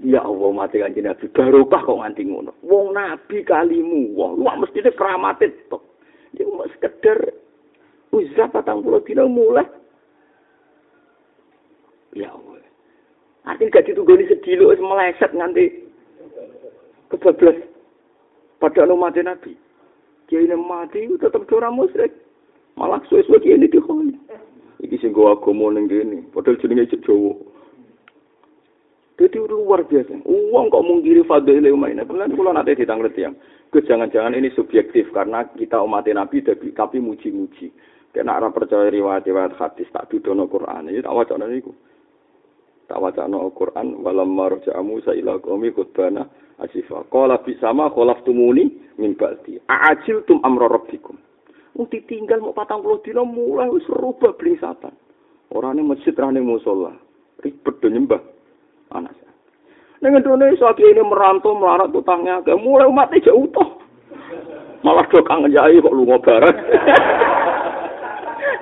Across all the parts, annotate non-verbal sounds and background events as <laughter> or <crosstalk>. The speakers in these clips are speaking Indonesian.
Ya Allah mati kanjeng Nabi barokah kok nganti ngono. Wong nabi kalimu, wong lu mesti keramate tok. Iki mau sekedar uzah patang puluh dina mulai. Ya Allah. Artinya gak ditugoni sedilo wis meleset nganti kebablas. Padahal mati Nabi. Kiai mati itu tetap musyrik. Malah suwe-suwe kiai ini dihoni. Iki sing go agama ning kene, padahal jenenge cek Jawa. Jadi luar biasa. Uang kok mengkiri fadil umat ini. Kemudian kalau nanti ditanglet yang. Jangan-jangan ini subjektif karena kita umat Nabi tapi, tapi muji-muji. Karena arah percaya riwayat-riwayat hadis tak dudono Quran. Ini tak wacana niku. Tak wacana Quran. Walam marja Musa ila qawmi khutbana asifa. Qala bisama khalaftumuni min ba'di. A'ajiltum amra rabbikum. Wong ditinggal mau patang puluh dino mulai wis rubah blingsatan. Orane masjid rane musola. Ribet do nyembah. Anak saya. Neng Indonesia ini merantau melarat utangnya ke mulai umat aja utuh. Malah do kangen jai kok lu ngobarat.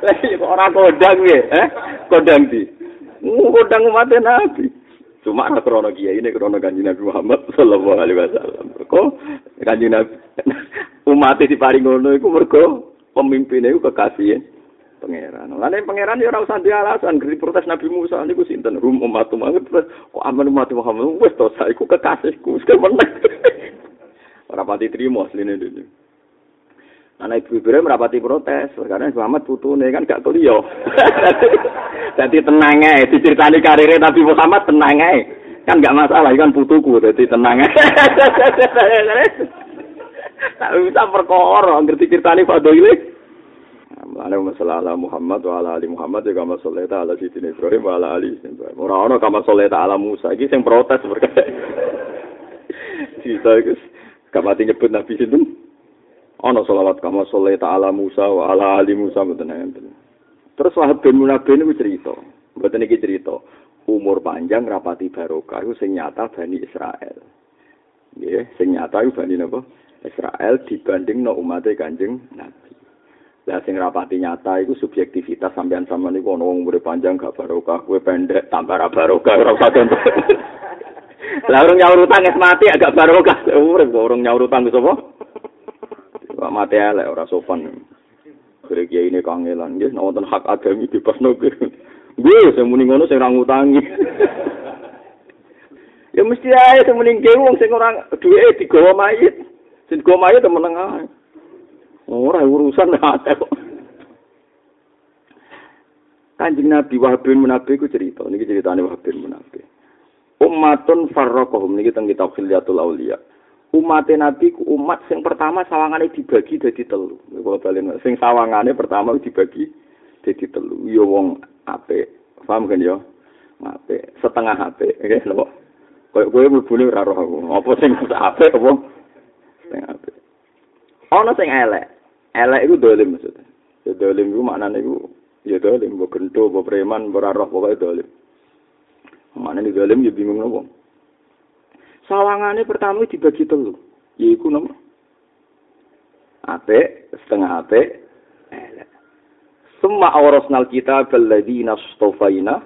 Lagi <laughs> kok orang kodang ya, eh? Kodang di. Kodang umat Nabi. Cuma ada krono kiai ini krono kanji Nabi Muhammad Sallallahu Alaihi Wasallam. Kok kanji Nabi <laughs> umat di paling ngono itu mergo pemimpinnya itu kekasih pangeran. Lain pangeran ya ora usah alasan geri protes Nabi Musa niku sinten rum umat banget kok aman umat Muhammad wis to saiku kekasihku wis meneng. <laughs> Ora pati trimo asline dene. Anak ibu Ibrahim merapati protes, karena Muhammad putune kan gak kuliah. <laughs> Jadi tenang aja, diceritani karirnya Nabi Muhammad tenang aja. Kan gak masalah, kan putuku, jadi tenang aja. <laughs> Tak bisa perkara, ngerti ceritani Fadli. Mulane ala Muhammad wa ala ali Muhammad ya kama sholeta ala sidin Ibrahim wa ala ali Ibrahim. Ora ono kama sholeta ala Musa iki sing protes berkata. <laughs> Sisa iku kamati nyebut Nabi sinten? Ono selawat kama sholeta ala Musa wa ala ali Musa mboten enten. Terus Wahab bin Munabbi niku cerita. Mboten iki cerita. Umur panjang rapati barokah iku sing nyata Bani Israel. Nggih, sing nyata iku Bani napa? Israel dibanding no umatnya kanjeng Nabi. Lah sing rapati nyata iku subjektivitas sampean sama niku ana wong umure panjang gak barokah, kowe pendek tambah ra barokah ora usah contoh. <laughs> Lah urung nyaur utang mati agak barokah. Urip kok urung nyaur utang sapa? Kok mati elek ora sopan. Kire kiai ini kangelan nggih wonten hak agami bebas nggih. Nggih sing muni ngono sing ora ngutangi. <laughs> ya mesti ae sing muni wong sing ora duwe digawa mayit. Sing digawa mayit temen ae. Ora urusan <laughs> ate kok. Kanjeng Nabi Wahab bin Munabi ku cerita, niki ceritane Wahab bin Munabi. Ummatun farraqahum niki teng kitab Khilyatul Auliya. Umat Nabi ku umat sing pertama sawangane dibagi dadi telu. Kalau balen sing sawangane pertama dibagi dadi telu. Ya wong apik. Paham kan ya? Apik, setengah apik, nggih lho. Kayak kowe mlebune ora roh aku. Apa sing apik apa? Sing apik. Ana sing elek. Elek iku dolim maksudnya. Ya dolim iku maknane iku ya dolim, mbok gento, mbok preman, mbok roh pokoke dolim. Maknane dolim ya bingung nopo. Sawangane pertama dibagi telu. Yaiku nopo? Ape, setengah ape, elek. Semua awrasnal kita balladzina stofaina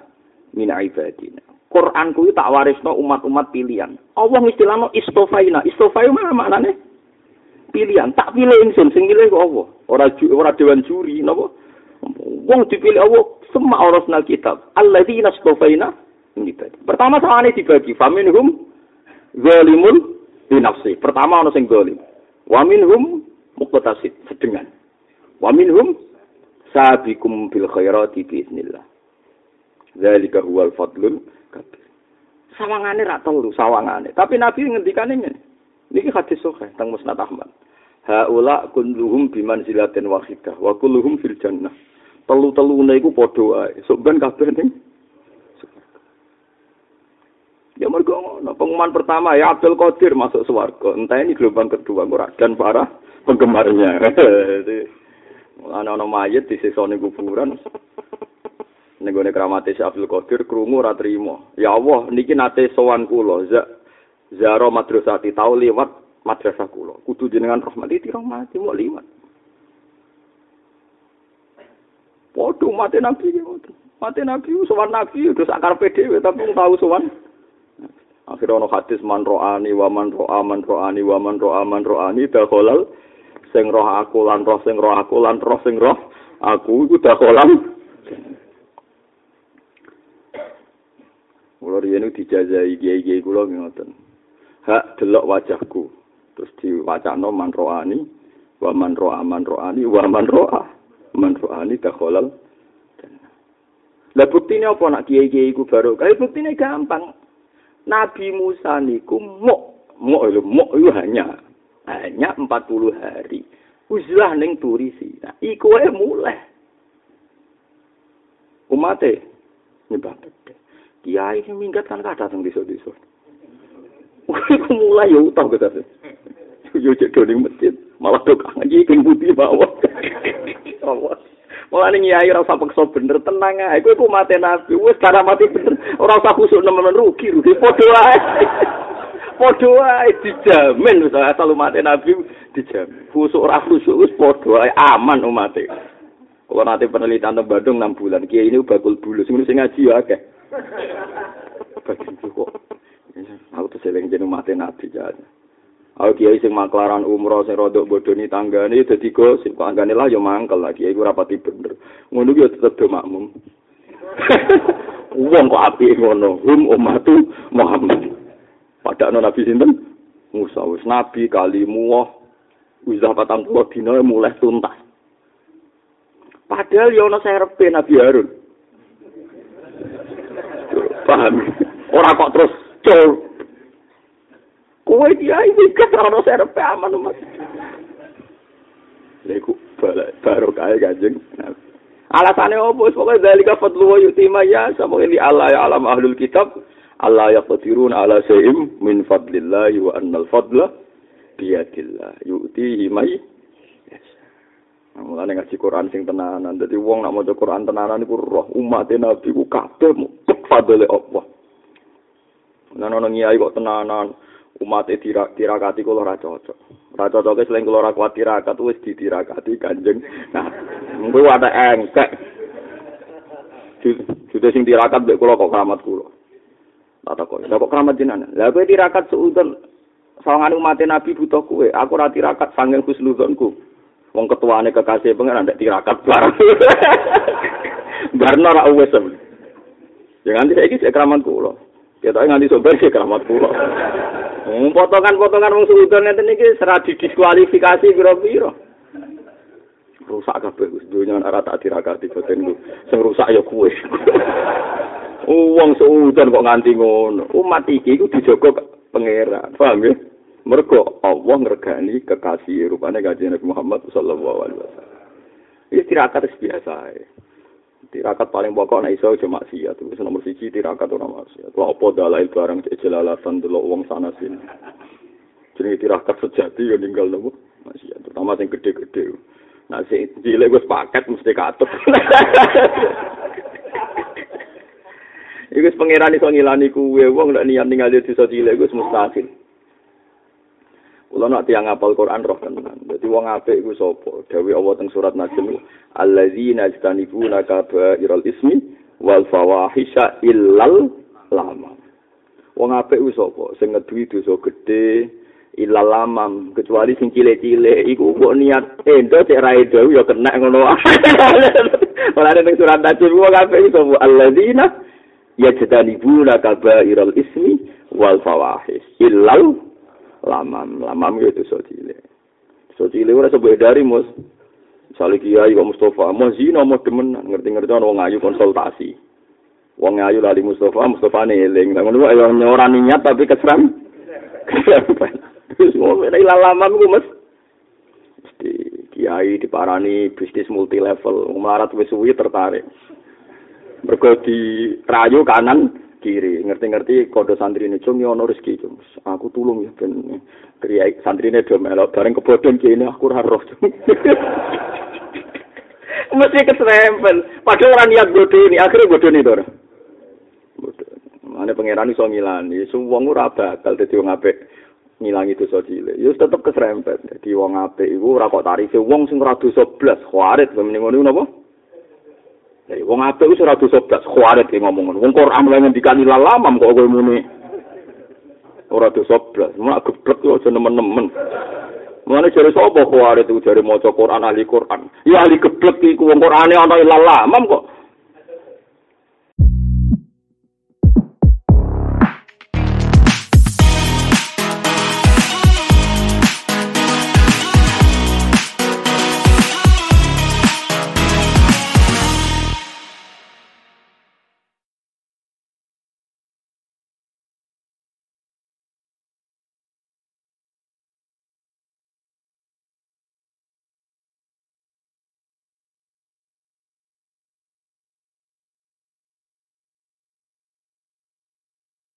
min ibadina. Quran kuwi tak warisno umat-umat pilihan. Allah istilahno istofaina. Istofaina mana maknane? Pilihan. Tak pilih ingsun sing milih kok Allah ora ora dewan juri napa? Wong dipilih Allah semua orasnal kitab. Alladzina stofaina pertama sawane dibagi. Faminhum zalimun li nafsi. Pertama ana sing zalim. Wa minhum muqtasid sedengan. Wa minhum sabiqum bil khairati bi idznillah zalika huwal fadlul kabir. Sawangane ra telu sawangane. Tapi nabi ngendikane ngene. Niki hadis sahih teng Musnad Ahmad. Haula kulluhum biman zilatin wahidah wa kulluhum fil jannah. Telu-telune iku padha wae. Sok ben kabeh ning Ya mergo ngono, pengumuman pertama ya Abdul Qadir masuk swarga. Entah ini gelombang kedua ora dan para penggemarnya. <laughs> Ana ana mayit di sesone kuburan. Nego nek kramate Abdul Qadir krungu ora. Ya Allah, niki nate sowan kula. zaro madrasati tau lewat madrasah kula. Kudu jenengan rahmati dirahmati mau liwat. Waduh, mati nabi mati nabi sowan nabi udah sakar pede tapi tahu sowan. Akhirnya ono hadis man ro'ani wa man ro'a man ro'ani wa man ro'a man ro'ani dakhalal. Sing roh aku lan roh sing roh aku lan roh sing roh aku iku dakhalal Kulo riyen dijajai kiai-kiai kula ngoten. Hak delok wajahku. Terus diwacano man ro'ani wa man ro'a man ro'ani wa man ro'a man ro'ani dakhalal Lah buktine apa nak kiai-kiai iku baru? Kae buktine gampang. Nabi Musa niku mok mok lho mok itu hanya hanya 40 hari. Uzlah ning turi Sina. Iku wae mulai. Umate nyembah Kiai sing minggat kan kada teng desa-desa. <laughs> Iku mulai ya utang kita. Yo cek ning masjid, malah tok ngaji king putih bawah. Allah. Mulane nyai ora usah paksa bener tenang ae. Kowe ku mate nabi, wis cara mati bener. Ora usah khusuk nemen rugi, rugi padha wae. Padha wae dijamin wis asal mate nabi dijamin. Khusuk ora khusuk wis padha wae aman umate. Kalau nanti penelitian tentang Bandung 6 bulan, kiai ini bakul bulus, ini sing ngaji ya akeh. Bagi kok, aku tuh sering jadi mati nabi jadi. Aku kiai sing maklaran umroh sing rodok bodoni tanggane dadi gosip kok anggane lah yo mangkel lah kiai ora pati bener. Ngono ki tetep do makmum. <laughs> Wong kok api ngono, hum ummatu Muhammad. Padahal Nabi sinten? Musa wis nabi kalimu wah wis patang puluh dina mulai tuntas. Padahal yo ana serepe Nabi Harun. <laughs> Paham? Ora kok terus col Kowe dia iki ketrono serpe aman Mas. Leku baru kaya kanjeng. Alasane opo pokoke dalika fadlu wa yutima ya sama ini Allah ya alam ahlul kitab Allah yaqdirun ala shay'in min fadlillah wa annal fadla biyadillah yu'tihi may Nah, mulane ngaji Quran sing tenanan. Dadi wong nak maca Quran tenanan iku roh umat Nabi ku kabeh muktek fadle Allah. Nah, ono kok tenanan. Umat e tirakati kula ora cocok. Ora cocok wis leng kula ora kuat tirakat wis ditirakati Kanjeng. Nah, kuwi ada engkek. Sudah sing tirakat mek kula kok keramat kula. Tak kok, kok keramat jenengan. Lah kowe tirakat seudon sawangan umat Nabi butuh kowe. Aku ora tirakat sanging husnuzonku. Wong ketuane kekasih pengen ndak tirakat bareng. <laughs> Barno ora wis. Jangan tidak iki keramat kula. Ya nganti sobar sih keramat kula. Hmm, potongan-potongan wong sultan ngeten iki serah didiskualifikasi pira-pira. Rusak kabeh Gus dunya ora tak dirakati boten ku. Sing rusak ya kuwe. <laughs> Wong sultan kok nganti ngono. Umat iki iku dijogo pangeran. Paham ya? Mergo Allah ngregani kekasih rupane kanjeng Nabi Muhammad sallallahu alaihi wasallam. Iki tirakat biasa ae. Tirakat paling pokok nek iso aja maksiat. Itu nomor siji tirakat ora maksiat. Lha apa dalail barang jelalatan delok wong sana sini? Jenenge tirakat sejati ya ninggal nopo? Maksiat terutama sing gede-gede. Nah sing cilik wis paket mesti katut. <laughs> Iku wis pangeran iso ngilani kuwe. Wong nek niat ninggal desa cilik wis mustahil Kula nak tiang apal Quran roh tenan. Dadi wong apik iku sapa? Dawe Allah teng surat Najm, "Alladzina yastanibuna kaba'iral ismi wal fawahisha illal lama." Wong apik iku sapa? Sing ngeduwi dosa gedhe illal lamam, kecuali sing cilik-cilik iku kok niat endo cek ra endo ya kena ngono. <laughs> Ora ning surat Najm wong apik iku sapa? Alladzina yastanibuna kaba'iral ismi wal fawahish illal lamam lamam ya itu cilik. So cilik ora sebut dari mus. Misalnya kiai kok Mustafa mau zina mau demen ngerti-ngerti orang wong ayu konsultasi. Wong ayu lali Mustafa Mustafa neling nah ngono ayo nyoran niat tapi keseram terus mau ilang lamam ku mas mesti kiai diparani bisnis multi level melarat wis suwi tertarik. Mergo di rayu kanan kiri. Ngerti-ngerti kode santri ini cung yono rezeki cung. Aku tulung ya ben. Kriya santri ini do melok bareng kebodon kini aku roh cung. <laughs> Mesti keserempel. Padahal orang niat bodoh ini akhirnya bodoh ini dor mana pangeran iso ngilani. Semua ora bakal dadi wong apik ngilangi dosa cilik. Ya tetep keserempet dadi wong apik iku ora kok tarife. Wong sing ora dosa blas khawarit ngono napa Jadi wong apik wis ora dosa blas khawarit ki ngomong. Wong Quran lha ngendikani lalamam kok kowe muni. ora dosa blas. Mak geblek yo aja nemen-nemen. Mulane jare sapa kuwi itu jare maca Quran ahli Quran. Ya ahli geblek iku wong Qurane ana ilalah. Mam kok